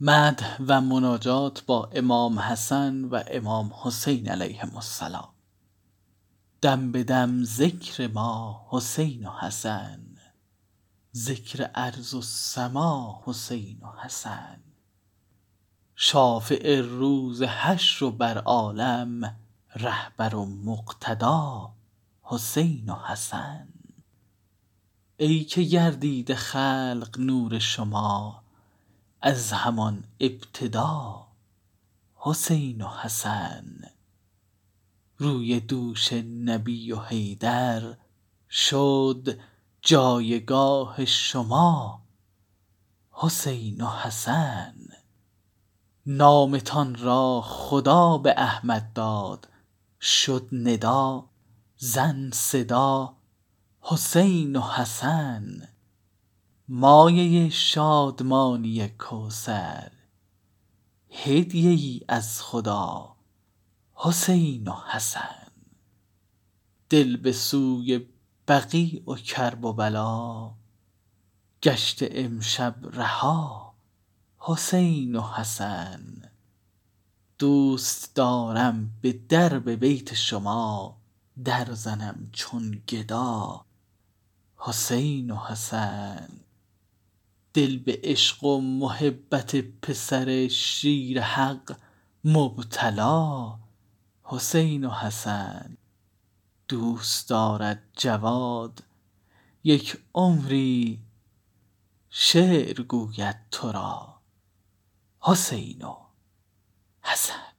مدح و مناجات با امام حسن و امام حسین علیهم السلام. دم به دم ذکر ما حسین و حسن. ذکر ارض و سما حسین و حسن. شافع روز حشر و بر عالم رهبر و مقتدا حسین و حسن. ای که گردیده خلق نور شما از همان ابتدا حسین و حسن. روی دوش نبی و حیدر شد جایگاه شما حسین و حسن. نامتان را خدا به احمد داد شد ندا زن صدا حسین و حسن. مایه شادمانی کوثر هدیه ای از خدا حسین و حسن. دل به سوی بقیع و کرب و بلا گشته امشب رها حسین و حسن. دوست دارم به درب بیت شما در زنم چون گدا حسین و حسن. دل به عشق و محبت پسر شیر حق مبتلا حسین و حسن. دوست دارد جواد یک عمری شعر گوید تو را. حسین و حسن.